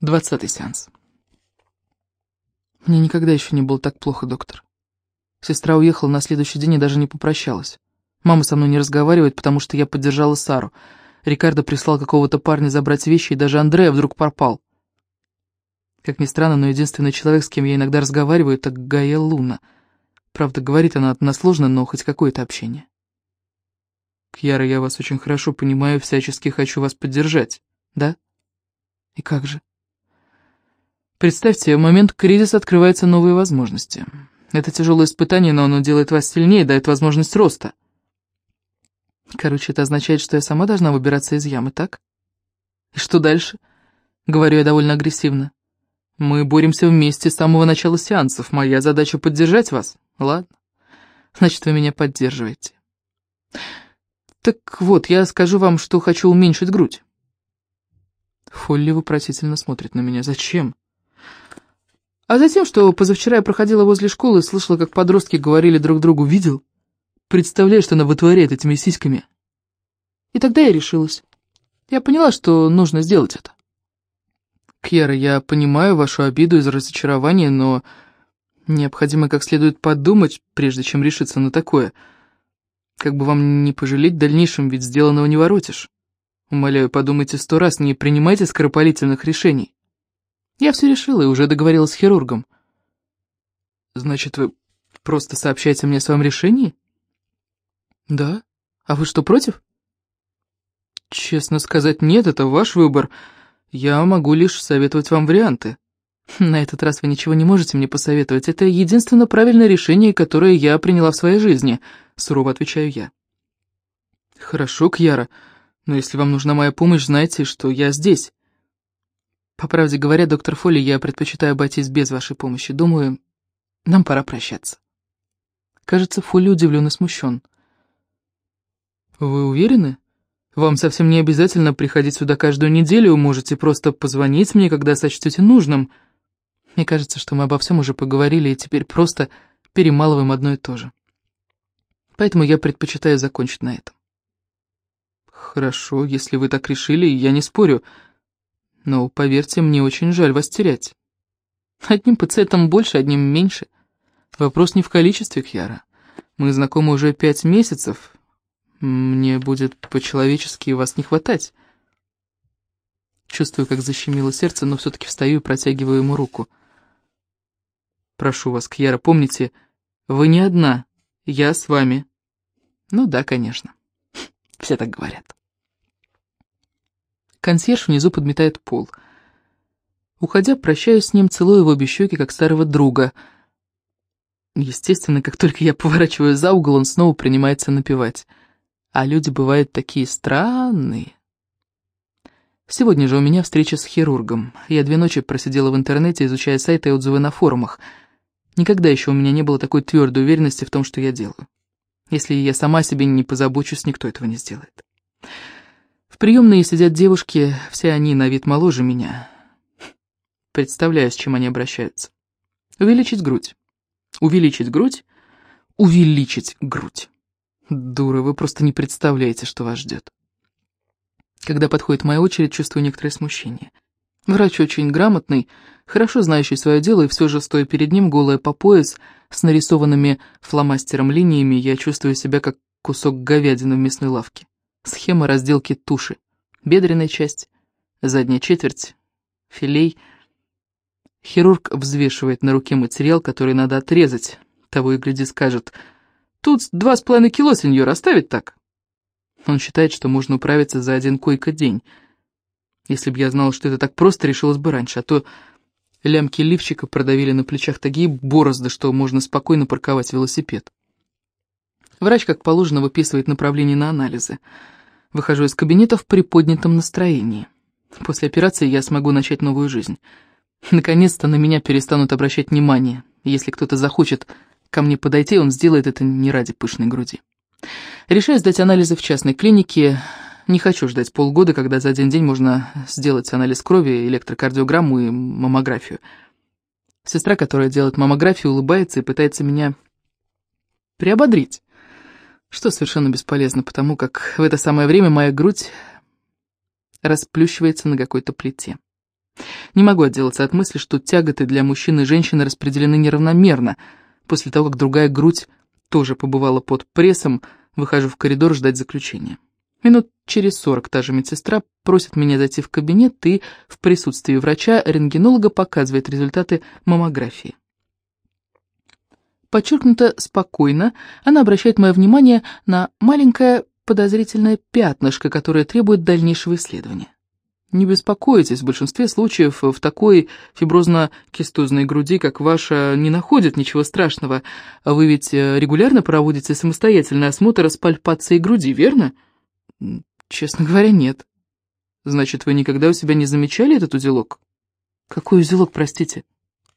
Двадцатый сеанс. Мне никогда еще не было так плохо, доктор. Сестра уехала на следующий день и даже не попрощалась. Мама со мной не разговаривает, потому что я поддержала Сару. Рикардо прислал какого-то парня забрать вещи, и даже Андрея вдруг пропал. Как ни странно, но единственный человек, с кем я иногда разговариваю, это Гая Луна. Правда, говорит она односложно, но хоть какое-то общение. Кьяра, я вас очень хорошо понимаю, всячески хочу вас поддержать, да? И как же? Представьте, в момент кризиса открываются новые возможности. Это тяжелое испытание, но оно делает вас сильнее, дает возможность роста. Короче, это означает, что я сама должна выбираться из ямы, так? И что дальше? Говорю я довольно агрессивно. Мы боремся вместе с самого начала сеансов. Моя задача поддержать вас. Ладно. Значит, вы меня поддерживаете. Так вот, я скажу вам, что хочу уменьшить грудь. Фолли вопросительно смотрит на меня. Зачем? А затем, что позавчера я проходила возле школы и слышала, как подростки говорили друг другу «Видел? Представляешь, что она вытворяет этими сиськами?» И тогда я решилась. Я поняла, что нужно сделать это. Кьяра, я понимаю вашу обиду из разочарования, но необходимо как следует подумать, прежде чем решиться на такое. Как бы вам не пожалеть в дальнейшем, ведь сделанного не воротишь. Умоляю, подумайте сто раз, не принимайте скоропалительных решений. Я все решила и уже договорилась с хирургом. Значит, вы просто сообщаете мне о своем решении? Да. А вы что, против? Честно сказать, нет, это ваш выбор. Я могу лишь советовать вам варианты. На этот раз вы ничего не можете мне посоветовать. Это единственно правильное решение, которое я приняла в своей жизни, сурово отвечаю я. Хорошо, Кьяра, но если вам нужна моя помощь, знайте, что я здесь. По правде говоря, доктор Фолли, я предпочитаю обойтись без вашей помощи. Думаю, нам пора прощаться. Кажется, Фолли удивлен и смущен. Вы уверены? Вам совсем не обязательно приходить сюда каждую неделю, можете просто позвонить мне, когда сочтете нужным. Мне кажется, что мы обо всем уже поговорили, и теперь просто перемалываем одно и то же. Поэтому я предпочитаю закончить на этом. Хорошо, если вы так решили, я не спорю. Но, поверьте, мне очень жаль вас терять. Одним пациентом больше, одним меньше. Вопрос не в количестве, Кьяра. Мы знакомы уже пять месяцев. Мне будет по-человечески вас не хватать. Чувствую, как защемило сердце, но все-таки встаю и протягиваю ему руку. Прошу вас, Кьяра, помните, вы не одна, я с вами. Ну да, конечно. Все так говорят. Консьерж внизу подметает пол. Уходя, прощаюсь с ним, целую его обе щеки, как старого друга. Естественно, как только я поворачиваю за угол, он снова принимается напевать. А люди бывают такие странные. Сегодня же у меня встреча с хирургом. Я две ночи просидела в интернете, изучая сайты и отзывы на форумах. Никогда еще у меня не было такой твердой уверенности в том, что я делаю. Если я сама себе не позабочусь, никто этого не сделает. В приемной сидят девушки, все они на вид моложе меня. Представляю, с чем они обращаются. Увеличить грудь. Увеличить грудь. Увеличить грудь. Дура, вы просто не представляете, что вас ждет. Когда подходит моя очередь, чувствую некоторое смущение. Врач очень грамотный, хорошо знающий свое дело, и все же, стоя перед ним, голая по пояс, с нарисованными фломастером линиями, я чувствую себя как кусок говядины в мясной лавке. Схема разделки туши. Бедренная часть, задняя четверть, филей. Хирург взвешивает на руке материал, который надо отрезать. Того и гляди скажет, «Тут два с половиной кило, сеньор, оставить так?» Он считает, что можно управиться за один койко-день. Если бы я знала, что это так просто, решилась бы раньше, а то лямки лифчика продавили на плечах такие борозды, что можно спокойно парковать велосипед. Врач, как положено, выписывает направление на анализы. Выхожу из кабинета в приподнятом настроении. После операции я смогу начать новую жизнь. Наконец-то на меня перестанут обращать внимание. Если кто-то захочет ко мне подойти, он сделает это не ради пышной груди. Решаю сдать анализы в частной клинике. Не хочу ждать полгода, когда за один день можно сделать анализ крови, электрокардиограмму и маммографию. Сестра, которая делает маммографию, улыбается и пытается меня приободрить что совершенно бесполезно, потому как в это самое время моя грудь расплющивается на какой-то плите. Не могу отделаться от мысли, что тяготы для мужчины и женщины распределены неравномерно. После того, как другая грудь тоже побывала под прессом, выхожу в коридор ждать заключения. Минут через сорок та же медсестра просит меня зайти в кабинет и в присутствии врача-рентгенолога показывает результаты маммографии. Подчеркнуто спокойно, она обращает мое внимание на маленькое подозрительное пятнышко, которое требует дальнейшего исследования. Не беспокойтесь, в большинстве случаев в такой фиброзно-кистозной груди, как ваша, не находят ничего страшного. Вы ведь э, регулярно проводите самостоятельный осмотр с пальпацией груди, верно? Честно говоря, нет. Значит, вы никогда у себя не замечали этот узелок? Какой узелок, простите?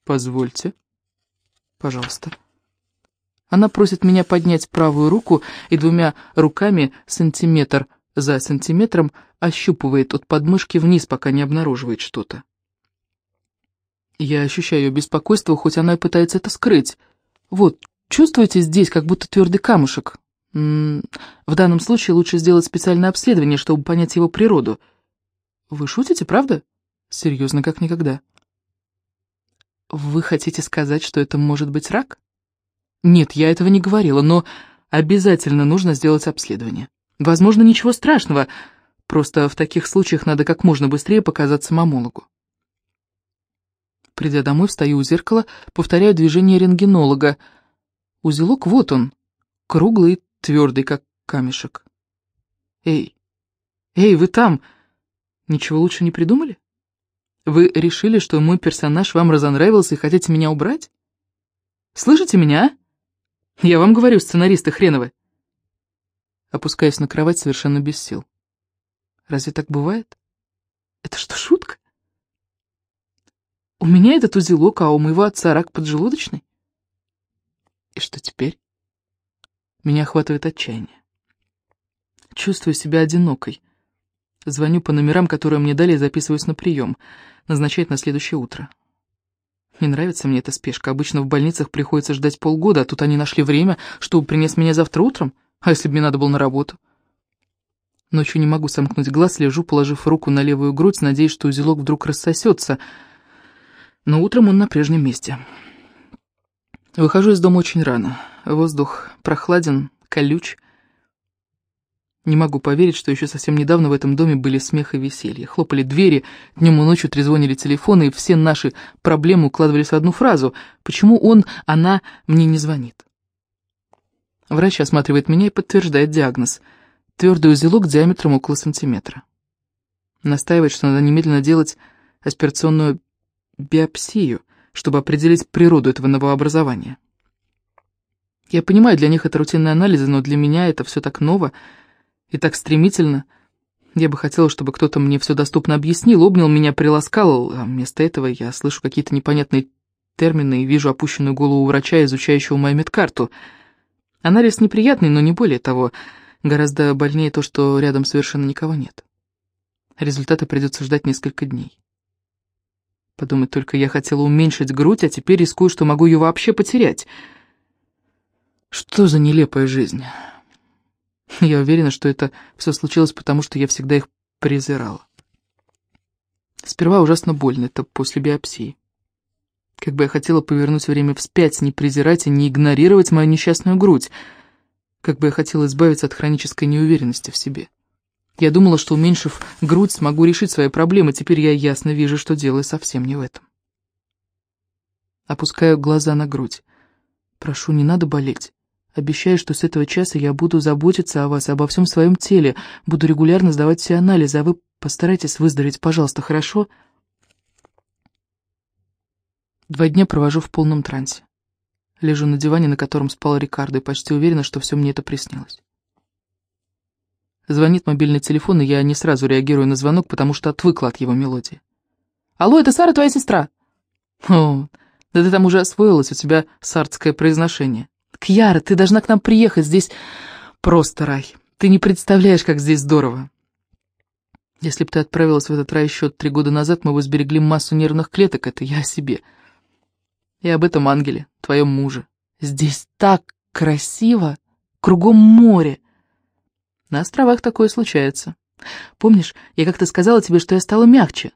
Позвольте. Пожалуйста. Она просит меня поднять правую руку и двумя руками сантиметр за сантиметром ощупывает от подмышки вниз, пока не обнаруживает что-то. Я ощущаю ее беспокойство, хоть она и пытается это скрыть. Вот, чувствуете здесь, как будто твердый камушек? М -м, в данном случае лучше сделать специальное обследование, чтобы понять его природу. Вы шутите, правда? Серьезно, как никогда. Вы хотите сказать, что это может быть рак? Нет, я этого не говорила, но обязательно нужно сделать обследование. Возможно, ничего страшного, просто в таких случаях надо как можно быстрее показаться мамологу. Придя домой, встаю у зеркала, повторяю движение рентгенолога. Узелок вот он, круглый, твердый, как камешек. Эй, эй, вы там! Ничего лучше не придумали? Вы решили, что мой персонаж вам разонравился и хотите меня убрать? Слышите меня, я вам говорю, сценаристы хреновы. Опускаясь на кровать совершенно без сил. Разве так бывает? Это что, шутка? У меня этот узелок, а у моего отца рак поджелудочный? И что теперь? Меня охватывает отчаяние. Чувствую себя одинокой. Звоню по номерам, которые мне дали, и записываюсь на прием. Назначает на следующее утро. Не нравится мне эта спешка. Обычно в больницах приходится ждать полгода, а тут они нашли время, чтобы принес меня завтра утром. А если бы мне надо было на работу? Ночью не могу сомкнуть глаз, лежу, положив руку на левую грудь, надеясь, что узелок вдруг рассосется. Но утром он на прежнем месте. Выхожу из дома очень рано. Воздух прохладен, колюч. Не могу поверить, что еще совсем недавно в этом доме были смех и веселье. Хлопали двери, днем и ночью трезвонили телефоны, и все наши проблемы укладывались в одну фразу. Почему он, она мне не звонит? Врач осматривает меня и подтверждает диагноз. Твердый узелок диаметром около сантиметра. Настаивает, что надо немедленно делать аспирационную биопсию, чтобы определить природу этого новообразования. Я понимаю, для них это рутинные анализы, но для меня это все так ново, и так стремительно. Я бы хотела, чтобы кто-то мне все доступно объяснил, обнял меня, приласкал, а вместо этого я слышу какие-то непонятные термины и вижу опущенную голову врача, изучающего мою медкарту. Анализ неприятный, но не более того. Гораздо больнее то, что рядом совершенно никого нет. Результаты придется ждать несколько дней. Подумать только, я хотела уменьшить грудь, а теперь рискую, что могу ее вообще потерять. Что за нелепая жизнь? Я уверена, что это все случилось потому, что я всегда их презирала. Сперва ужасно больно, это после биопсии. Как бы я хотела повернуть время вспять, не презирать и не игнорировать мою несчастную грудь. Как бы я хотела избавиться от хронической неуверенности в себе. Я думала, что уменьшив грудь, смогу решить свои проблемы, теперь я ясно вижу, что дело совсем не в этом. Опускаю глаза на грудь. Прошу, не надо болеть. Обещаю, что с этого часа я буду заботиться о вас, обо всем своем теле, буду регулярно сдавать все анализы, а вы постарайтесь выздороветь, пожалуйста, хорошо?» Два дня провожу в полном трансе. Лежу на диване, на котором спал Рикардо, и почти уверена, что все мне это приснилось. Звонит мобильный телефон, и я не сразу реагирую на звонок, потому что отвыкла от его мелодии. «Алло, это Сара, твоя сестра?» «О, да ты там уже освоилась, у тебя сардское произношение». Кьяра, ты должна к нам приехать, здесь просто рай. Ты не представляешь, как здесь здорово. Если бы ты отправилась в этот рай еще три года назад, мы бы сберегли массу нервных клеток, это я о себе. И об этом ангеле, твоем муже. Здесь так красиво, кругом море. На островах такое случается. Помнишь, я как-то сказала тебе, что я стала мягче?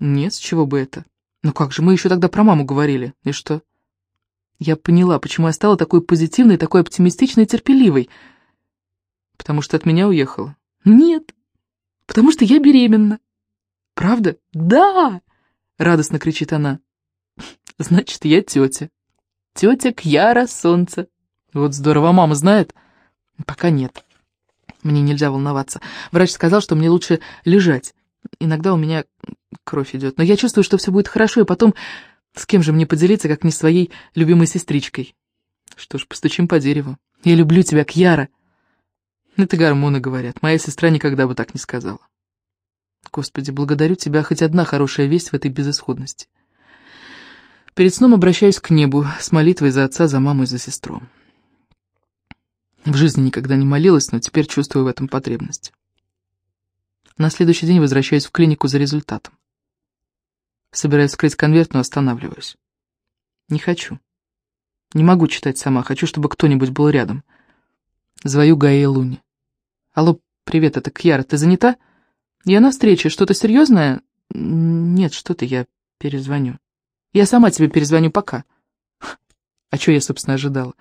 Нет, с чего бы это? Ну как же, мы еще тогда про маму говорили. И что? Я поняла, почему я стала такой позитивной, такой оптимистичной и терпеливой. Потому что от меня уехала. Нет, потому что я беременна. Правда? Да! Радостно кричит она. Значит, я тетя. Тетя Кьяра Солнце. Вот здорово, мама знает? Пока нет. Мне нельзя волноваться. Врач сказал, что мне лучше лежать. Иногда у меня кровь идет. Но я чувствую, что все будет хорошо, и потом с кем же мне поделиться, как не своей любимой сестричкой? Что ж, постучим по дереву. Я люблю тебя, Кьяра. Это гормоны говорят. Моя сестра никогда бы так не сказала. Господи, благодарю тебя, хоть одна хорошая весть в этой безысходности. Перед сном обращаюсь к небу с молитвой за отца, за маму и за сестру. В жизни никогда не молилась, но теперь чувствую в этом потребность. На следующий день возвращаюсь в клинику за результатом. Собираюсь вскрыть конверт, но останавливаюсь. Не хочу. Не могу читать сама, хочу, чтобы кто-нибудь был рядом. Звою Гаи Луни. Алло, привет, это Кьяра, ты занята? Я на встрече, что-то серьезное? Нет, что-то, я перезвоню. Я сама тебе перезвоню пока. А что я, собственно, ожидала?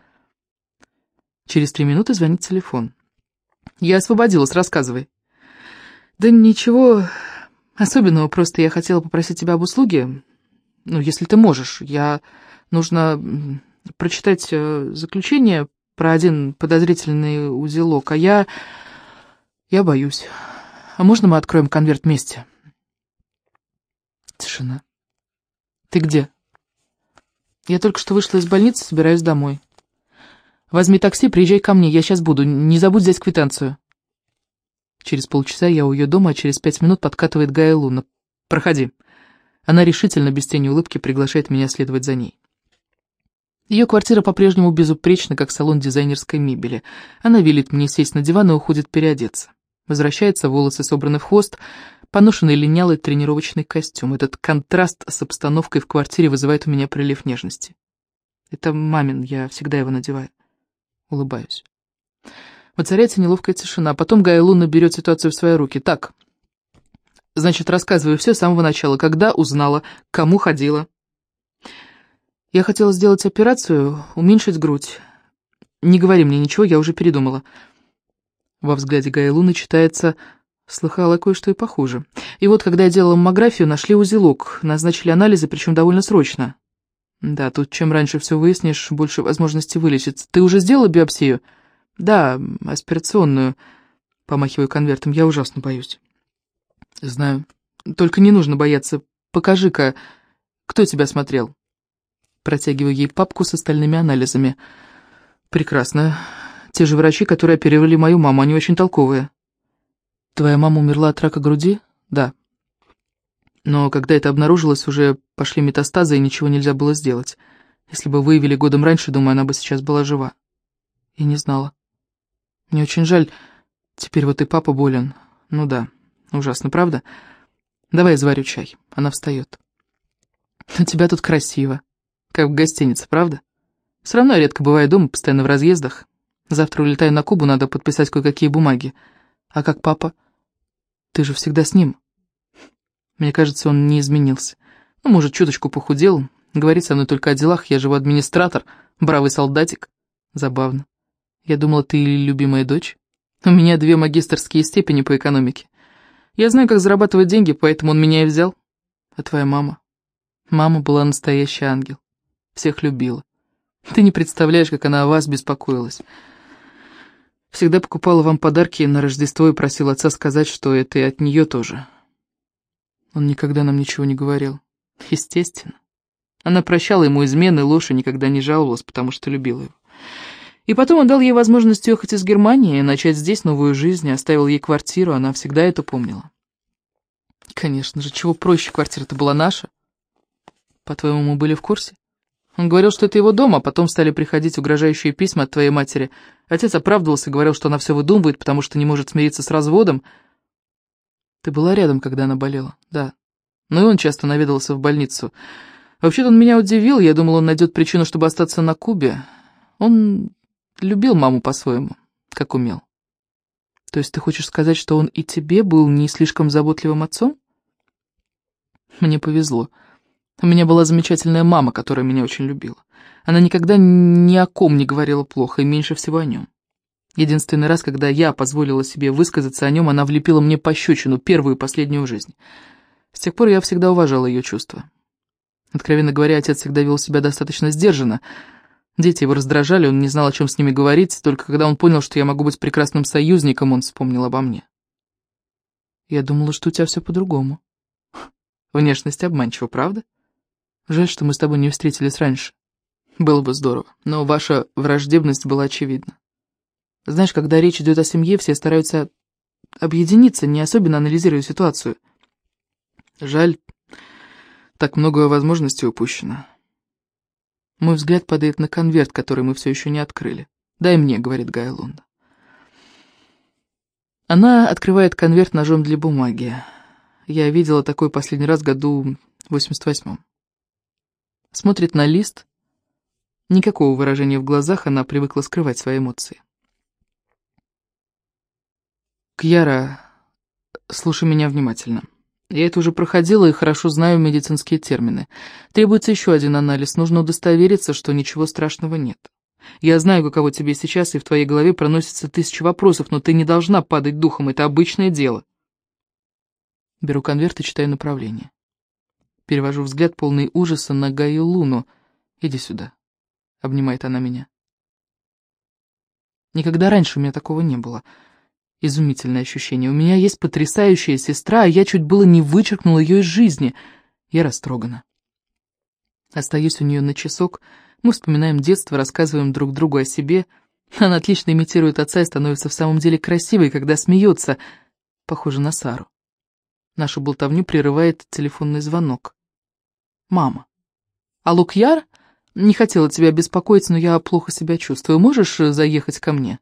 Через три минуты звонит телефон. Я освободилась, рассказывай. Да ничего особенного, просто я хотела попросить тебя об услуге. Ну, если ты можешь. Я... Нужно прочитать э, заключение про один подозрительный узелок, а я... Я боюсь. А можно мы откроем конверт вместе? Тишина. Ты где? Я только что вышла из больницы, собираюсь домой. Возьми такси, приезжай ко мне, я сейчас буду. Не забудь взять квитанцию. Через полчаса я у ее дома, а через пять минут подкатывает Гая Луна. Проходи. Она решительно, без тени улыбки, приглашает меня следовать за ней. Ее квартира по-прежнему безупречна, как салон дизайнерской мебели. Она велит мне сесть на диван и уходит переодеться. Возвращается, волосы собраны в хвост, поношенный линялый тренировочный костюм. Этот контраст с обстановкой в квартире вызывает у меня прилив нежности. Это мамин, я всегда его надеваю. Улыбаюсь. Воцаряется неловкая тишина. Потом Гая Луна берет ситуацию в свои руки. Так, значит, рассказываю все с самого начала. Когда узнала, кому ходила. Я хотела сделать операцию, уменьшить грудь. Не говори мне ничего, я уже передумала. Во взгляде Гая Луны читается Слыхала кое-что и похуже. И вот, когда я делала маммографию, нашли узелок, назначили анализы, причем довольно срочно. Да, тут чем раньше все выяснишь, больше возможности вылечиться. Ты уже сделала биопсию? Да, аспирационную. Помахиваю конвертом, я ужасно боюсь. Знаю. Только не нужно бояться. Покажи-ка, кто тебя смотрел? Протягиваю ей папку с остальными анализами. Прекрасно. Те же врачи, которые оперировали мою маму, они очень толковые. Твоя мама умерла от рака груди? Да. Но когда это обнаружилось, уже пошли метастазы, и ничего нельзя было сделать. Если бы выявили годом раньше, думаю, она бы сейчас была жива. Я не знала. Мне очень жаль. Теперь вот и папа болен. Ну да, ужасно, правда? Давай я заварю чай. Она встает. У тебя тут красиво. Как в гостинице, правда? Все равно я редко бываю дома, постоянно в разъездах. Завтра улетаю на Кубу, надо подписать кое-какие бумаги. А как папа? Ты же всегда с ним. Мне кажется, он не изменился. Ну, может, чуточку похудел. Говорит со мной только о делах, я живу администратор, бравый солдатик. Забавно. Я думала, ты любимая дочь. У меня две магистрские степени по экономике. Я знаю, как зарабатывать деньги, поэтому он меня и взял. А твоя мама? Мама была настоящий ангел. Всех любила. Ты не представляешь, как она о вас беспокоилась. Всегда покупала вам подарки на Рождество и просила отца сказать, что это и от нее тоже. Он никогда нам ничего не говорил. Естественно. Она прощала ему измены, ложь и никогда не жаловалась, потому что любила его. И потом он дал ей возможность уехать из Германии, начать здесь новую жизнь, оставил ей квартиру, она всегда это помнила. Конечно же, чего проще, квартира-то была наша. По-твоему, мы были в курсе? Он говорил, что это его дом, а потом стали приходить угрожающие письма от твоей матери. Отец оправдывался, говорил, что она все выдумывает, потому что не может смириться с разводом. Ты была рядом, когда она болела? Да. Ну и он часто наведывался в больницу. Вообще-то он меня удивил, я думал, он найдет причину, чтобы остаться на Кубе. Он любил маму по-своему, как умел. То есть ты хочешь сказать, что он и тебе был не слишком заботливым отцом? Мне повезло. У меня была замечательная мама, которая меня очень любила. Она никогда ни о ком не говорила плохо, и меньше всего о нем. Единственный раз, когда я позволила себе высказаться о нем, она влепила мне пощечину, первую и последнюю в жизни. С тех пор я всегда уважала ее чувства. Откровенно говоря, отец всегда вел себя достаточно сдержанно. Дети его раздражали, он не знал, о чем с ними говорить, только когда он понял, что я могу быть прекрасным союзником, он вспомнил обо мне. Я думала, что у тебя все по-другому. Внешность обманчива, правда? Жаль, что мы с тобой не встретились раньше. Было бы здорово, но ваша враждебность была очевидна. Знаешь, когда речь идет о семье, все стараются объединиться, не особенно анализируя ситуацию. Жаль, так много возможностей упущено. Мой взгляд падает на конверт, который мы все еще не открыли. «Дай мне», — говорит Гая Лунда. Она открывает конверт ножом для бумаги. Я видела такой последний раз году в 88-м. Смотрит на лист. Никакого выражения в глазах, она привыкла скрывать свои эмоции. Кьяра, слушай меня внимательно. Я это уже проходила и хорошо знаю медицинские термины. Требуется еще один анализ, нужно удостовериться, что ничего страшного нет. Я знаю, каково тебе сейчас, и в твоей голове проносится тысяча вопросов, но ты не должна падать духом, это обычное дело. Беру конверт и читаю направление. Перевожу взгляд полный ужаса на Гаю Луну. «Иди сюда», — обнимает она меня. Никогда раньше у меня такого не было. Изумительное ощущение. У меня есть потрясающая сестра, а я чуть было не вычеркнула ее из жизни. Я растрогана. Остаюсь у нее на часок. Мы вспоминаем детство, рассказываем друг другу о себе. Она отлично имитирует отца и становится в самом деле красивой, когда смеется. Похоже на Сару. Нашу болтовню прерывает телефонный звонок. «Мама». «А Лукьяр? Не хотела тебя беспокоить, но я плохо себя чувствую. Можешь заехать ко мне?»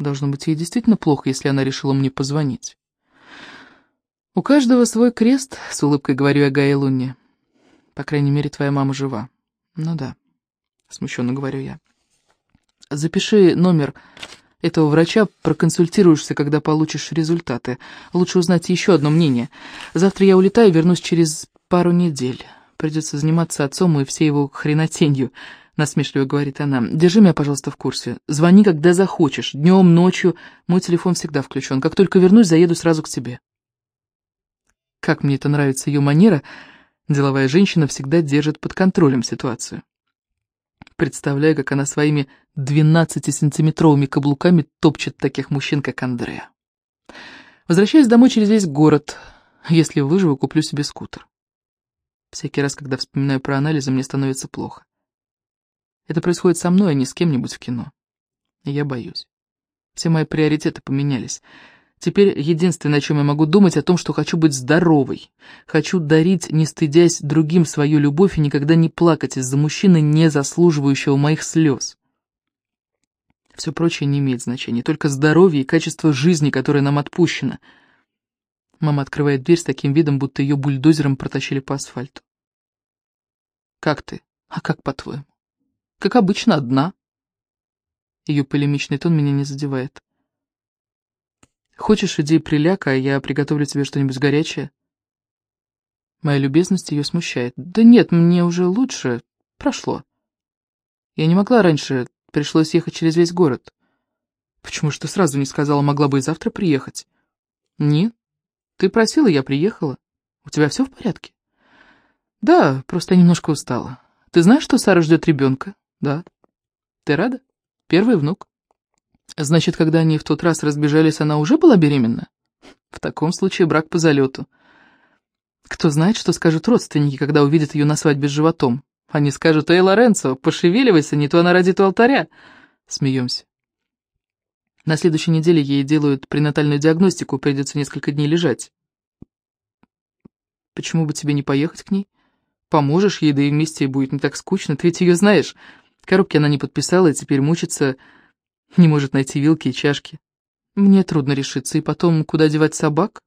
Должно быть, ей действительно плохо, если она решила мне позвонить. «У каждого свой крест», — с улыбкой говорю я Гае Лунне. «По крайней мере, твоя мама жива». «Ну да», — смущенно говорю я. «Запиши номер этого врача, проконсультируешься, когда получишь результаты. Лучше узнать еще одно мнение. Завтра я улетаю, вернусь через пару недель. Придется заниматься отцом и всей его хренотенью насмешливо говорит она. «Держи меня, пожалуйста, в курсе. Звони, когда захочешь. Днем, ночью. Мой телефон всегда включен. Как только вернусь, заеду сразу к тебе». Как мне это нравится ее манера, деловая женщина всегда держит под контролем ситуацию. Представляю, как она своими 12-сантиметровыми каблуками топчет таких мужчин, как Андрея. Возвращаюсь домой через весь город. Если выживу, куплю себе скутер. Всякий раз, когда вспоминаю про анализы, мне становится плохо. Это происходит со мной, а не с кем-нибудь в кино. Я боюсь. Все мои приоритеты поменялись. Теперь единственное, о чем я могу думать, о том, что хочу быть здоровой. Хочу дарить, не стыдясь другим свою любовь и никогда не плакать из-за мужчины, не заслуживающего моих слез. Все прочее не имеет значения, только здоровье и качество жизни, которое нам отпущено. Мама открывает дверь с таким видом, будто ее бульдозером протащили по асфальту. «Как ты? А как по-твоему?» Как обычно, одна. Ее полемичный тон меня не задевает. Хочешь, иди приляка, а я приготовлю тебе что-нибудь горячее? Моя любезность ее смущает. Да нет, мне уже лучше. Прошло. Я не могла раньше, пришлось ехать через весь город. Почему ж ты сразу не сказала, могла бы и завтра приехать? Нет. Ты просила, я приехала. У тебя все в порядке? Да, просто я немножко устала. Ты знаешь, что Сара ждет ребенка? Да. Ты рада? Первый внук. Значит, когда они в тот раз разбежались, она уже была беременна? В таком случае брак по залету. Кто знает, что скажут родственники, когда увидят ее на свадьбе с животом. Они скажут, «Эй, Лоренцо, пошевеливайся, не то она родит у алтаря». Смеемся. На следующей неделе ей делают пренатальную диагностику, придется несколько дней лежать. Почему бы тебе не поехать к ней? Поможешь ей, да и вместе будет не так скучно, ты ведь ее знаешь. Коробки она не подписала и теперь мучится, не может найти вилки и чашки. Мне трудно решиться. И потом, куда девать собак?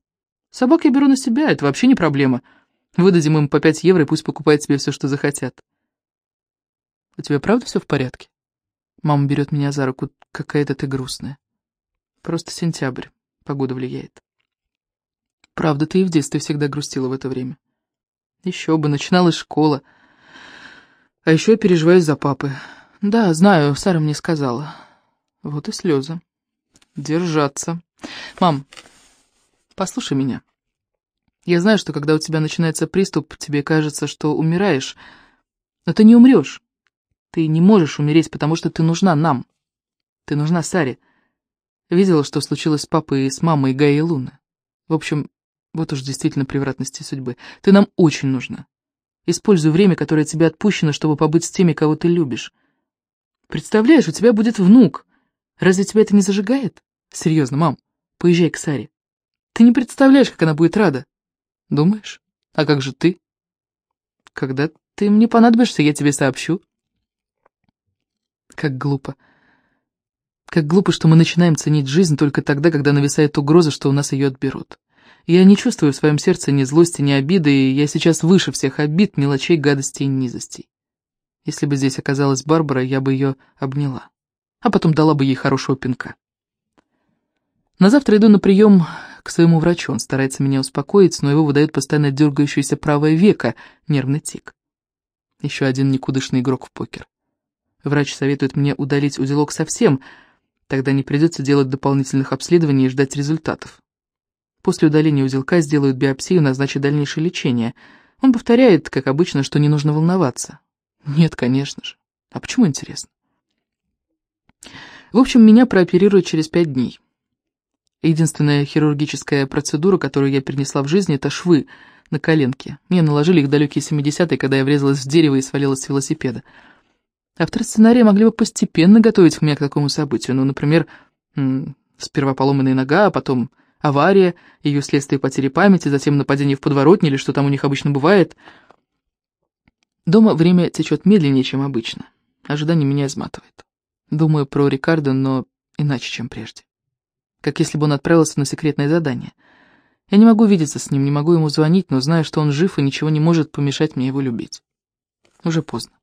Собак я беру на себя, это вообще не проблема. Выдадим им по 5 евро, и пусть покупают себе все, что захотят. У тебя правда все в порядке? Мама берет меня за руку. Какая-то ты грустная. Просто сентябрь. Погода влияет. Правда, ты и в детстве всегда грустила в это время. Еще бы, начиналась школа. А еще я переживаю за папы. Да, знаю, Сара мне сказала. Вот и слезы. Держаться. Мам, послушай меня. Я знаю, что когда у тебя начинается приступ, тебе кажется, что умираешь. Но ты не умрешь. Ты не можешь умереть, потому что ты нужна нам. Ты нужна Саре. Видела, что случилось с папой и с мамой Гаи Луны. В общем, вот уж действительно превратности судьбы. Ты нам очень нужна. Используй время, которое тебе отпущено, чтобы побыть с теми, кого ты любишь. Представляешь, у тебя будет внук. Разве тебя это не зажигает? Серьезно, мам, поезжай к Саре. Ты не представляешь, как она будет рада. Думаешь? А как же ты? Когда ты мне понадобишься, я тебе сообщу. Как глупо. Как глупо, что мы начинаем ценить жизнь только тогда, когда нависает угроза, что у нас ее отберут. Я не чувствую в своем сердце ни злости, ни обиды, и я сейчас выше всех обид, мелочей, гадостей и низостей. Если бы здесь оказалась Барбара, я бы ее обняла, а потом дала бы ей хорошего пинка. На завтра иду на прием к своему врачу, он старается меня успокоить, но его выдает постоянно дергающееся правое веко, нервный тик. Еще один никудышный игрок в покер. Врач советует мне удалить узелок совсем, тогда не придется делать дополнительных обследований и ждать результатов. После удаления узелка сделают биопсию, назначат дальнейшее лечение. Он повторяет, как обычно, что не нужно волноваться. Нет, конечно же. А почему интересно? В общем, меня прооперируют через пять дней. Единственная хирургическая процедура, которую я перенесла в жизни, это швы на коленке. Мне наложили их далекие 70-е, когда я врезалась в дерево и свалилась с велосипеда. Авторы сценария могли бы постепенно готовить меня к такому событию. Ну, например, сперва поломанная нога, а потом авария, ее следствие потери памяти, затем нападение в подворотне или что там у них обычно бывает. Дома время течет медленнее, чем обычно. Ожидание меня изматывает. Думаю про Рикардо, но иначе, чем прежде. Как если бы он отправился на секретное задание. Я не могу видеться с ним, не могу ему звонить, но знаю, что он жив и ничего не может помешать мне его любить. Уже поздно.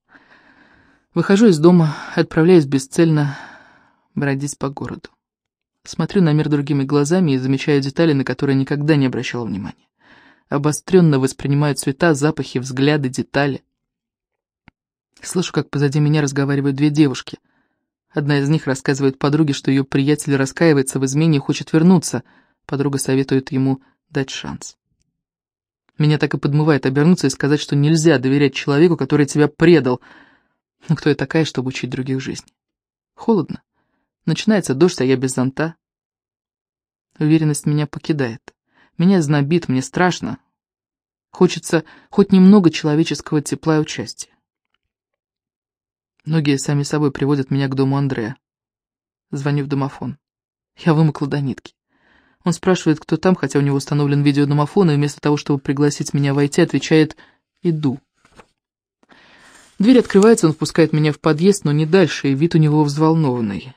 Выхожу из дома, отправляюсь бесцельно бродить по городу. Смотрю на мир другими глазами и замечаю детали, на которые никогда не обращала внимания. Обостренно воспринимаю цвета, запахи, взгляды, детали. Слышу, как позади меня разговаривают две девушки. Одна из них рассказывает подруге, что ее приятель раскаивается в измене и хочет вернуться. Подруга советует ему дать шанс. Меня так и подмывает обернуться и сказать, что нельзя доверять человеку, который тебя предал. Но кто я такая, чтобы учить других жизни? Холодно. Начинается дождь, а я без зонта. Уверенность меня покидает. Меня знобит, мне страшно. Хочется хоть немного человеческого тепла и участия. Ноги сами собой приводят меня к дому Андрея. Звоню в домофон. Я вымокла до нитки. Он спрашивает, кто там, хотя у него установлен видеодомофон, и вместо того, чтобы пригласить меня войти, отвечает «Иду». Дверь открывается, он впускает меня в подъезд, но не дальше, и вид у него взволнованный.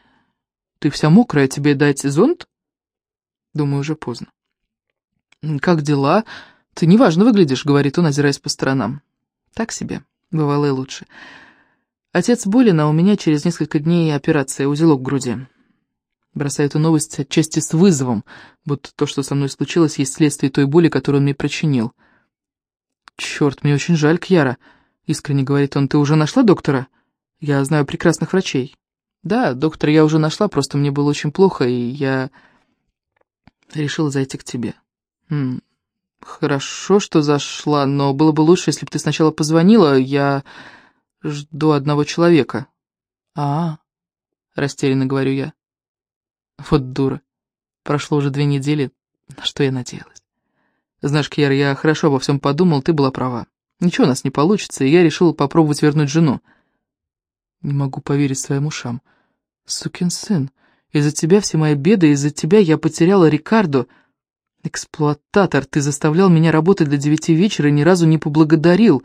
Ты вся мокрая, тебе дать зонт? Думаю, уже поздно. Как дела? Ты неважно выглядишь, говорит он, озираясь по сторонам. Так себе, бывало и лучше. Отец болен, а у меня через несколько дней операция, узелок в груди. Бросаю эту новость отчасти с вызовом, будто то, что со мной случилось, есть следствие той боли, которую он мне причинил. «Черт, мне очень жаль, Кьяра», — искренне говорит он, — «ты уже нашла доктора? Я знаю прекрасных врачей». Да, доктор я уже нашла, просто мне было очень плохо, и я решила зайти к тебе. М хорошо, что зашла, но было бы лучше, если бы ты сначала позвонила, я жду одного человека. А, растерянно говорю я. Вот дура. Прошло уже две недели, на что я надеялась. Знаешь, Кьяр, я хорошо обо всем подумал, ты была права. Ничего у нас не получится, и я решил попробовать вернуть жену. Не могу поверить своим ушам. Сукин сын, из-за тебя все мои беды, из-за тебя я потеряла Рикардо. Эксплуататор, ты заставлял меня работать до девяти вечера и ни разу не поблагодарил.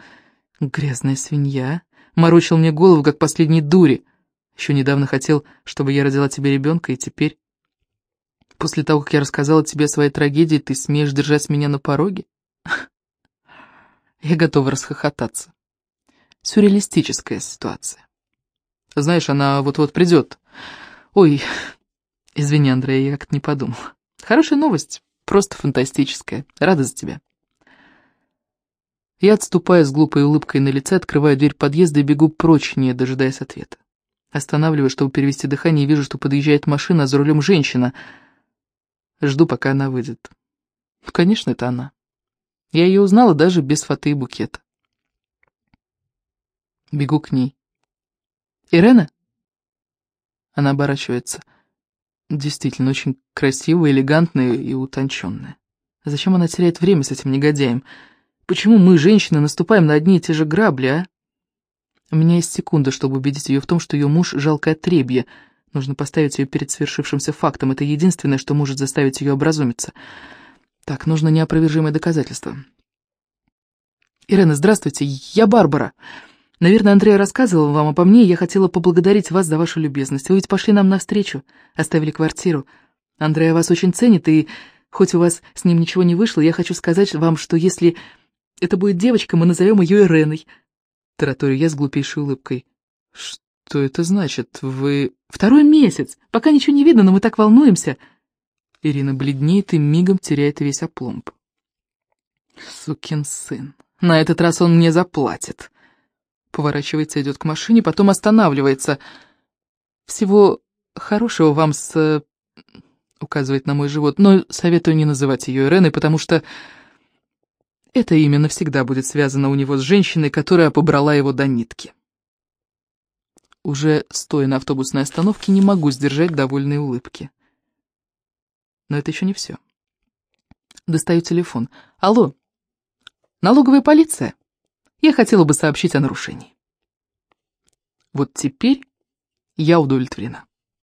Грязная свинья. Морочил мне голову, как последней дури. Еще недавно хотел, чтобы я родила тебе ребенка, и теперь... После того, как я рассказала тебе о своей трагедии, ты смеешь держать меня на пороге? Я готова расхохотаться. Сюрреалистическая ситуация. Знаешь, она вот-вот придет. Ой, извини, Андрей, я как-то не подумал. Хорошая новость. просто фантастическая. Рада за тебя. Я отступаю с глупой улыбкой на лице, открываю дверь подъезда и бегу прочь, не дожидаясь ответа. Останавливаю, чтобы перевести дыхание, и вижу, что подъезжает машина, а за рулем женщина. Жду, пока она выйдет. Конечно, это она. Я ее узнала даже без фото и букета. Бегу к ней. «Ирена?» Она оборачивается. Действительно, очень красивая, элегантная и утонченная. Зачем она теряет время с этим негодяем? Почему мы, женщины, наступаем на одни и те же грабли, а? У меня есть секунда, чтобы убедить ее в том, что ее муж — жалкое отребье. Нужно поставить ее перед свершившимся фактом. Это единственное, что может заставить ее образумиться. Так, нужно неопровержимое доказательство. «Ирена, здравствуйте, я Барбара. Наверное, Андрея рассказывал вам обо мне, и я хотела поблагодарить вас за вашу любезность. Вы ведь пошли нам навстречу, оставили квартиру. Андрея вас очень ценит, и хоть у вас с ним ничего не вышло, я хочу сказать вам, что если это будет девочка, мы назовем ее Иреной. Тараторю я с глупейшей улыбкой. Что это значит? Вы... Второй месяц. Пока ничего не видно, но мы так волнуемся. Ирина бледнеет и мигом теряет весь опломб. Сукин сын. На этот раз он мне заплатит. Поворачивается, идет к машине, потом останавливается. Всего хорошего вам с... Указывает на мой живот, но советую не называть ее Иреной, потому что это имя навсегда будет связано у него с женщиной, которая побрала его до нитки. Уже стоя на автобусной остановке, не могу сдержать довольной улыбки. Но это еще не все. Достаю телефон. Алло, налоговая полиция. Я хотела бы сообщить о нарушении. Вот теперь я удовлетворена.